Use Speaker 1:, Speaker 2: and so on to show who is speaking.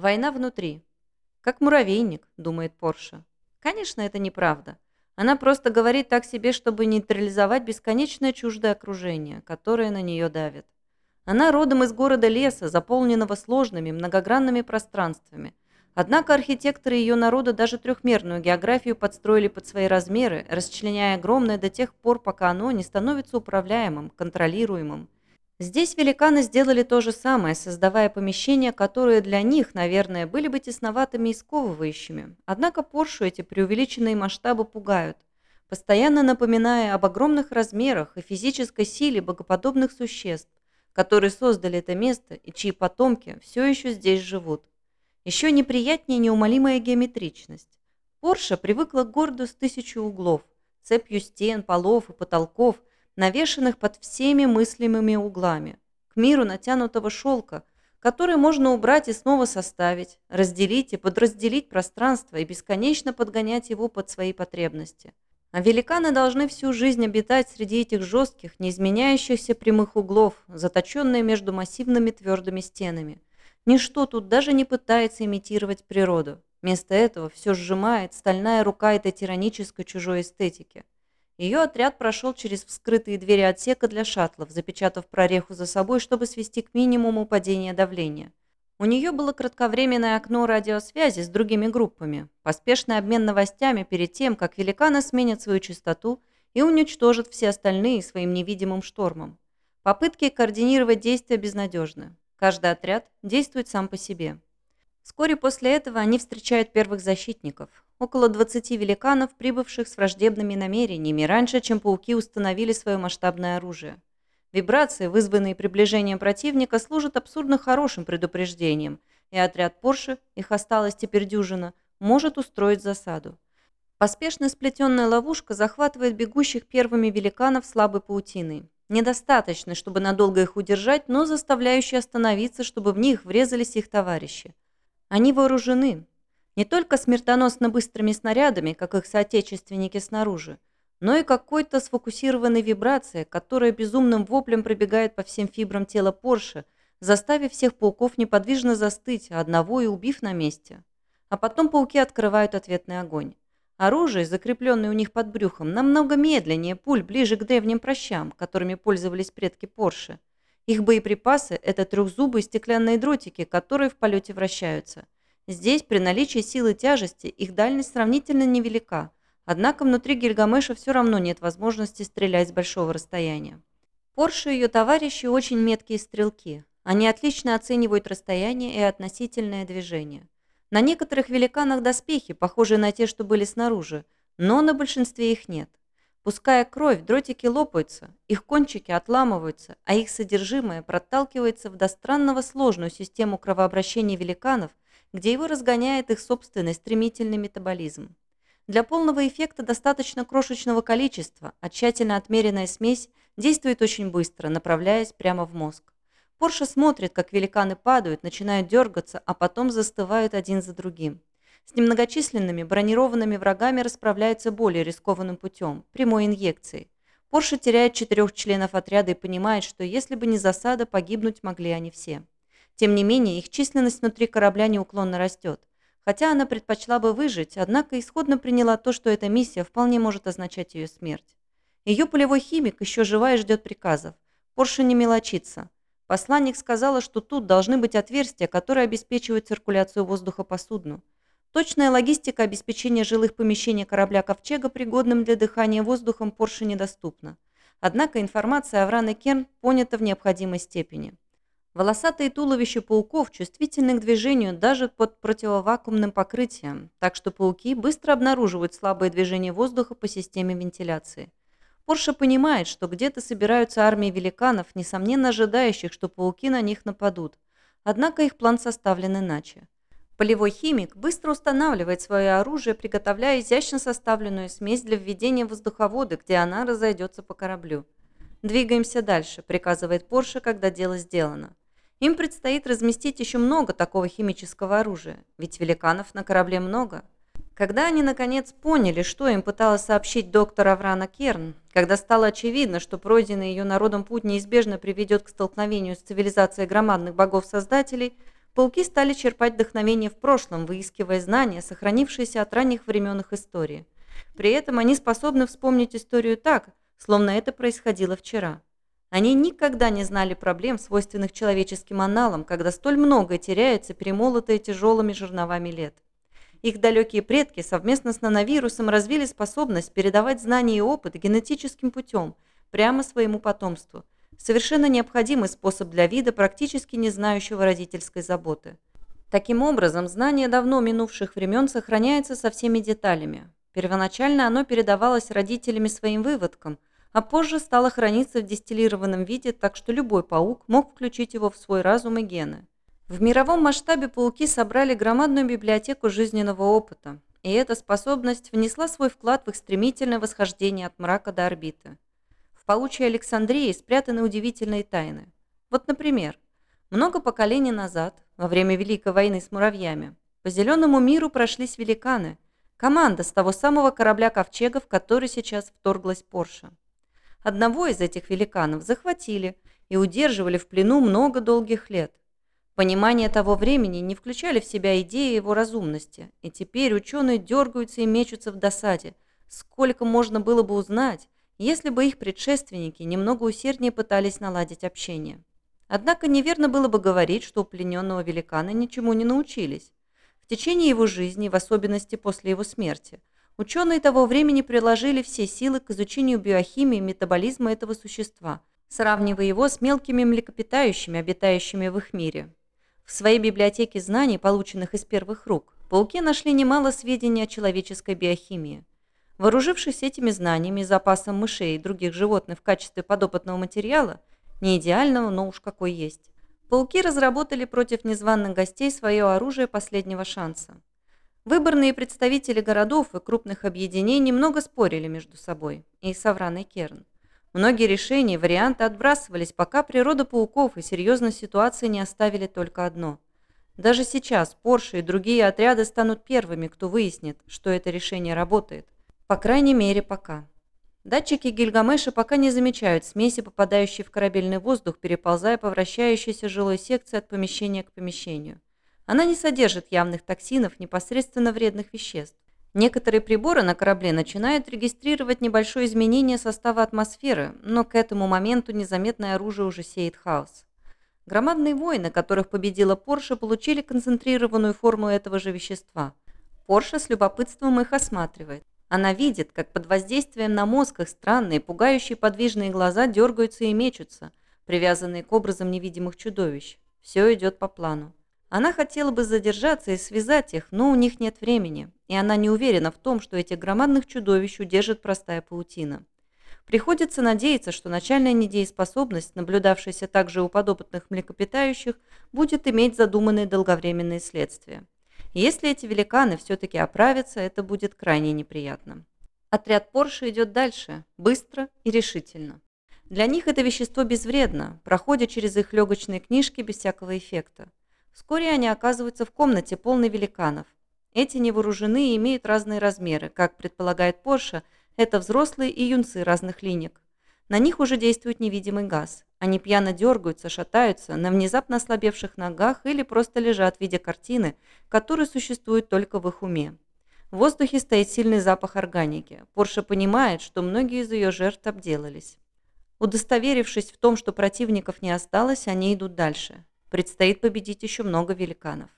Speaker 1: Война внутри. Как муравейник, думает Порша. Конечно, это неправда. Она просто говорит так себе, чтобы нейтрализовать бесконечное чуждое окружение, которое на нее давит. Она родом из города леса, заполненного сложными, многогранными пространствами. Однако архитекторы ее народа даже трехмерную географию подстроили под свои размеры, расчленяя огромное до тех пор, пока оно не становится управляемым, контролируемым. Здесь великаны сделали то же самое, создавая помещения, которые для них, наверное, были бы тесноватыми и сковывающими. Однако Поршу эти преувеличенные масштабы пугают, постоянно напоминая об огромных размерах и физической силе богоподобных существ, которые создали это место и чьи потомки все еще здесь живут. Еще неприятнее неумолимая геометричность. Порша привыкла к городу с тысячу углов, цепью стен, полов и потолков – навешанных под всеми мыслимыми углами, к миру натянутого шелка, который можно убрать и снова составить, разделить и подразделить пространство и бесконечно подгонять его под свои потребности. А великаны должны всю жизнь обитать среди этих жестких, неизменяющихся прямых углов, заточенные между массивными твердыми стенами. Ничто тут даже не пытается имитировать природу. Вместо этого все сжимает стальная рука этой тиранической чужой эстетики. Ее отряд прошел через вскрытые двери отсека для шаттлов, запечатав прореху за собой, чтобы свести к минимуму падение давления. У нее было кратковременное окно радиосвязи с другими группами, поспешный обмен новостями перед тем, как великаны сменят свою частоту и уничтожат все остальные своим невидимым штормом. Попытки координировать действия безнадежны. Каждый отряд действует сам по себе. Вскоре после этого они встречают первых защитников, около 20 великанов, прибывших с враждебными намерениями раньше, чем пауки установили свое масштабное оружие. Вибрации, вызванные приближением противника, служат абсурдно хорошим предупреждением, и отряд Порше, их осталось теперь дюжина, может устроить засаду. Поспешно сплетенная ловушка захватывает бегущих первыми великанов слабой паутиной. Недостаточно, чтобы надолго их удержать, но заставляющей остановиться, чтобы в них врезались их товарищи. Они вооружены, не только смертоносно быстрыми снарядами, как их соотечественники снаружи, но и какой-то сфокусированной вибрацией, которая безумным воплем пробегает по всем фибрам тела Порше, заставив всех пауков неподвижно застыть, одного и убив на месте. А потом пауки открывают ответный огонь. Оружие, закрепленное у них под брюхом, намного медленнее пуль ближе к древним прощам, которыми пользовались предки Порше. Их боеприпасы – это трехзубые стеклянные дротики, которые в полете вращаются – Здесь, при наличии силы тяжести, их дальность сравнительно невелика, однако внутри Гильгамеша все равно нет возможности стрелять с большого расстояния. Порше и ее товарищи очень меткие стрелки. Они отлично оценивают расстояние и относительное движение. На некоторых великанах доспехи, похожие на те, что были снаружи, но на большинстве их нет. Пуская кровь, дротики лопаются, их кончики отламываются, а их содержимое проталкивается в до странного сложную систему кровообращения великанов, где его разгоняет их собственный стремительный метаболизм. Для полного эффекта достаточно крошечного количества, а тщательно отмеренная смесь действует очень быстро, направляясь прямо в мозг. Порше смотрит, как великаны падают, начинают дергаться, а потом застывают один за другим. С немногочисленными бронированными врагами расправляется более рискованным путем – прямой инъекцией. Порше теряет четырех членов отряда и понимает, что если бы не засада, погибнуть могли они все. Тем не менее, их численность внутри корабля неуклонно растет. Хотя она предпочла бы выжить, однако исходно приняла то, что эта миссия вполне может означать ее смерть. Ее полевой химик еще жива и ждет приказов. Порше не мелочится. Посланник сказала, что тут должны быть отверстия, которые обеспечивают циркуляцию воздуха по судну. Точная логистика обеспечения жилых помещений корабля «Ковчега» пригодным для дыхания воздухом Порше недоступна. Однако информация о Вран Керн понята в необходимой степени. Волосатые туловища пауков чувствительны к движению даже под противовакуумным покрытием, так что пауки быстро обнаруживают слабое движение воздуха по системе вентиляции. Порша понимает, что где-то собираются армии великанов, несомненно ожидающих, что пауки на них нападут. Однако их план составлен иначе. Полевой химик быстро устанавливает свое оружие, приготовляя изящно составленную смесь для введения в воздуховоды, где она разойдется по кораблю. «Двигаемся дальше», – приказывает Порше, когда дело сделано. Им предстоит разместить еще много такого химического оружия, ведь великанов на корабле много. Когда они наконец поняли, что им пыталась сообщить доктор Аврана Керн, когда стало очевидно, что пройденный ее народом путь неизбежно приведет к столкновению с цивилизацией громадных богов-создателей, Пауки стали черпать вдохновение в прошлом, выискивая знания, сохранившиеся от ранних времен их истории. При этом они способны вспомнить историю так, словно это происходило вчера. Они никогда не знали проблем, свойственных человеческим аналам, когда столь многое теряется, перемолотое тяжелыми жерновами лет. Их далекие предки совместно с нановирусом развили способность передавать знания и опыт генетическим путем, прямо своему потомству. Совершенно необходимый способ для вида, практически не знающего родительской заботы. Таким образом, знание давно минувших времен сохраняется со всеми деталями. Первоначально оно передавалось родителями своим выводкам – а позже стало храниться в дистиллированном виде, так что любой паук мог включить его в свой разум и гены. В мировом масштабе пауки собрали громадную библиотеку жизненного опыта, и эта способность внесла свой вклад в их стремительное восхождение от мрака до орбиты. В паучьей Александрии спрятаны удивительные тайны. Вот, например, много поколений назад, во время Великой войны с муравьями, по зеленому миру прошлись великаны, команда с того самого корабля Ковчега, в который сейчас вторглась Порша. Одного из этих великанов захватили и удерживали в плену много долгих лет. Понимание того времени не включали в себя идеи его разумности, и теперь ученые дергаются и мечутся в досаде. Сколько можно было бы узнать, если бы их предшественники немного усерднее пытались наладить общение. Однако неверно было бы говорить, что у плененного великана ничему не научились. В течение его жизни, в особенности после его смерти, Ученые того времени приложили все силы к изучению биохимии и метаболизма этого существа, сравнивая его с мелкими млекопитающими, обитающими в их мире. В своей библиотеке знаний, полученных из первых рук, пауки нашли немало сведений о человеческой биохимии. Вооружившись этими знаниями и запасом мышей и других животных в качестве подопытного материала, не идеального, но уж какой есть, пауки разработали против незваных гостей свое оружие последнего шанса. Выборные представители городов и крупных объединений много спорили между собой, и Савран и Керн. Многие решения и варианты отбрасывались, пока природа пауков и серьезной ситуации не оставили только одно. Даже сейчас Порше и другие отряды станут первыми, кто выяснит, что это решение работает. По крайней мере, пока. Датчики Гильгамеша пока не замечают смеси, попадающей в корабельный воздух, переползая по вращающейся жилой секции от помещения к помещению. Она не содержит явных токсинов, непосредственно вредных веществ. Некоторые приборы на корабле начинают регистрировать небольшое изменение состава атмосферы, но к этому моменту незаметное оружие уже сеет хаос. Громадные войны, которых победила Порше, получили концентрированную форму этого же вещества. Порше с любопытством их осматривает. Она видит, как под воздействием на мозг их странные, пугающие подвижные глаза дергаются и мечутся, привязанные к образам невидимых чудовищ. Все идет по плану. Она хотела бы задержаться и связать их, но у них нет времени, и она не уверена в том, что этих громадных чудовищ удержит простая паутина. Приходится надеяться, что начальная недееспособность, наблюдавшаяся также у подопытных млекопитающих, будет иметь задуманные долговременные следствия. если эти великаны все-таки оправятся, это будет крайне неприятно. Отряд Порше идет дальше, быстро и решительно. Для них это вещество безвредно, проходит через их легочные книжки без всякого эффекта. Вскоре они оказываются в комнате, полной великанов. Эти невооружены и имеют разные размеры. Как предполагает Порша, это взрослые и юнцы разных линек. На них уже действует невидимый газ. Они пьяно дергаются, шатаются на внезапно ослабевших ногах или просто лежат в виде картины, которая существует только в их уме. В воздухе стоит сильный запах органики. Порша понимает, что многие из ее жертв обделались. Удостоверившись в том, что противников не осталось, они идут дальше. Предстоит победить еще много великанов.